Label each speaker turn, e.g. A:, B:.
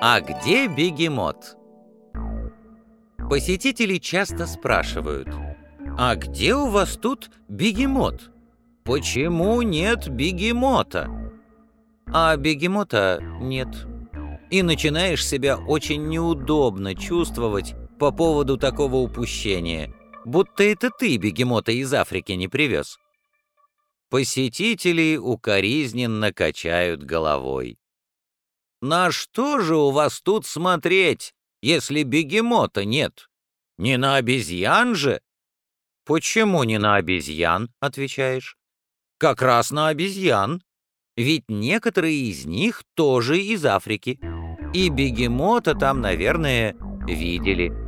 A: А где бегемот? Посетители часто спрашивают, а где у вас тут бегемот? Почему нет бегемота? А бегемота нет. И начинаешь себя очень неудобно чувствовать по поводу такого упущения, будто это ты бегемота из Африки не привез. Посетители укоризненно качают головой. На что же у вас тут смотреть, если бегемота нет? Не на обезьян же? Почему не на обезьян, отвечаешь? Как раз на обезьян. Ведь некоторые из них тоже из Африки. И бегемота там, наверное, видели.